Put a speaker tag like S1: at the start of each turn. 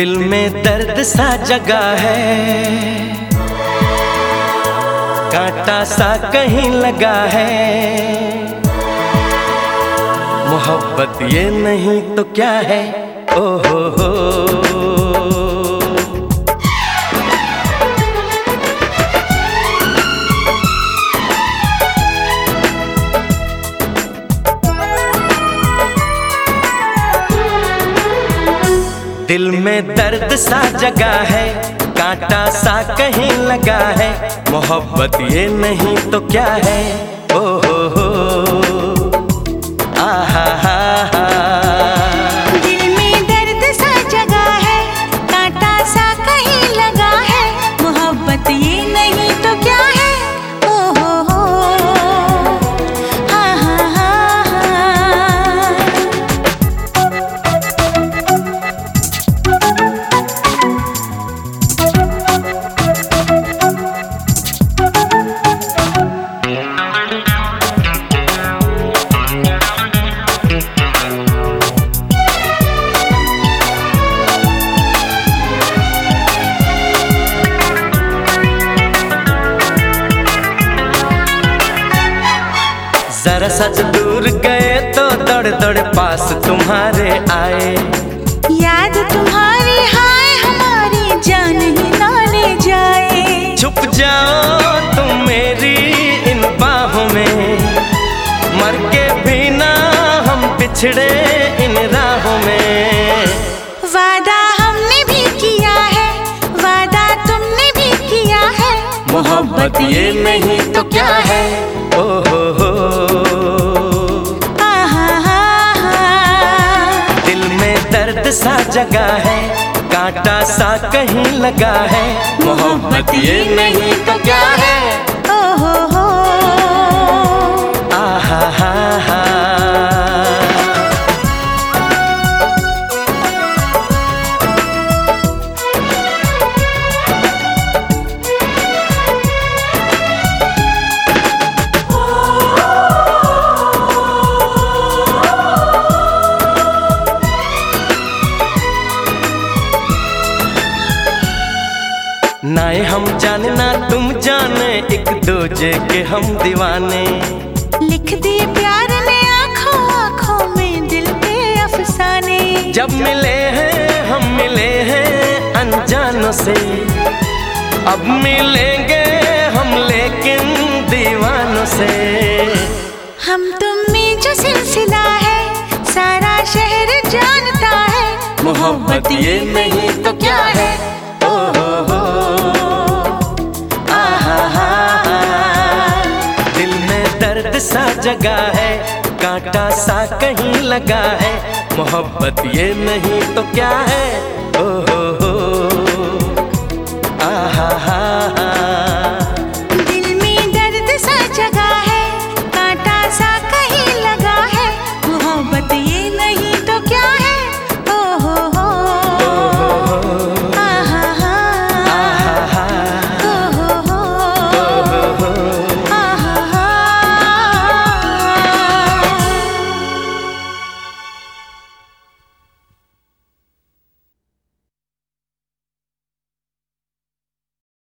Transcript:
S1: दिल में दर्द सा जगा है। कांटा सा कहीं लगा है। मोहब्बत ये नहीं तो क्या है? ओ हो हो। दिल में दर्द सा जगा है, कांटा सा कहीं लगा है, मोहब्बत ये नहीं तो क्या है? सच दूर गए तो दौड़ दौड़ पास तुम्हारे आए।
S2: याद तुम्हारी हाय हमारी जान ही ना ले जाए।
S1: छुप जाओ तुम मेरी इन बाहों में। मर के भी ना हम पिछड़े इन राहों में।
S2: वादा हमने भी किया है वादा तुमने भी किया है।
S1: मोहब्बत ये नहीं तो क्या हो? सा जगा है कांटा सा कहीं लगा है। मोहब्बत ये नहीं तो क्या है?
S2: ओ हो हो
S1: नाए हम जाने ना तुम जाने एक दूजे के हम दीवाने।
S2: लिख दिए प्यार ने आँखों आँखों में दिल के अफसाने।
S1: जब मिले हैं हम मिले हैं अनजानों से। अब मिलेंगे हम लेकिन दीवानों से।
S2: हम तुम में जो सिलसिला है सारा शहर जानता है।
S1: मोहब्बत ये नहीं तो क्या है? जगा है, कांटा सा कहीं लगा है। मोहब्बत ये नहीं तो क्या है? ओ हो हो। आहा हा।